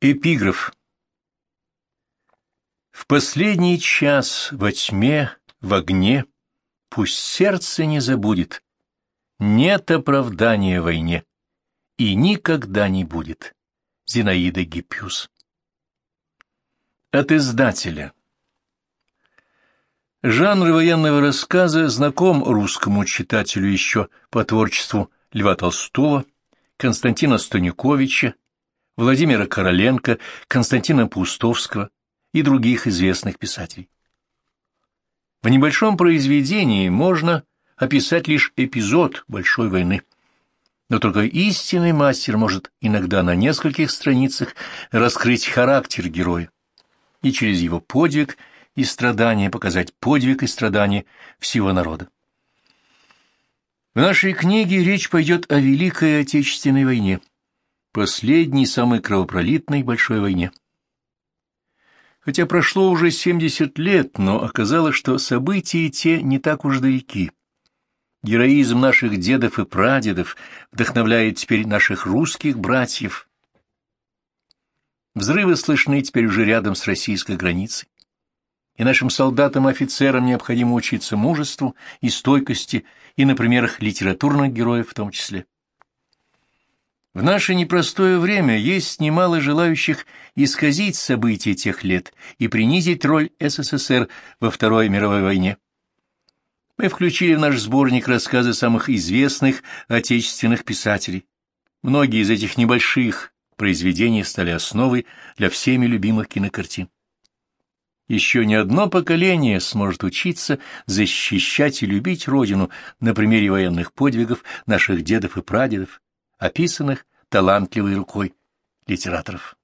Эпиграф В последний час во тьме, в огне, Пусть сердце не забудет, Нет оправдания войне, И никогда не будет. Зинаида Гиппиус От издателя Жанр военного рассказа знаком русскому читателю еще по творчеству Льва Толстого, Константина Станюковича, Владимира Короленко, Константина Пустовского и других известных писателей. В небольшом произведении можно описать лишь эпизод Большой войны, но только истинный мастер может иногда на нескольких страницах раскрыть характер героя и через его подвиг и страдания показать подвиг и страдания всего народа. В нашей книге речь пойдет о Великой Отечественной войне – последней, самой кровопролитной большой войне. Хотя прошло уже 70 лет, но оказалось, что события те не так уж далеки. Героизм наших дедов и прадедов вдохновляет теперь наших русских братьев. Взрывы слышны теперь уже рядом с российской границей. И нашим солдатам и офицерам необходимо учиться мужеству и стойкости, и на примерах литературных героев в том числе. В наше непростое время есть немало желающих исказить события тех лет и принизить роль СССР во Второй мировой войне. Мы включили в наш сборник рассказы самых известных отечественных писателей. Многие из этих небольших произведений стали основой для всеми любимых кинокартин. Еще не одно поколение сможет учиться защищать и любить Родину на примере военных подвигов наших дедов и прадедов, описанных талантливой рукой литераторов.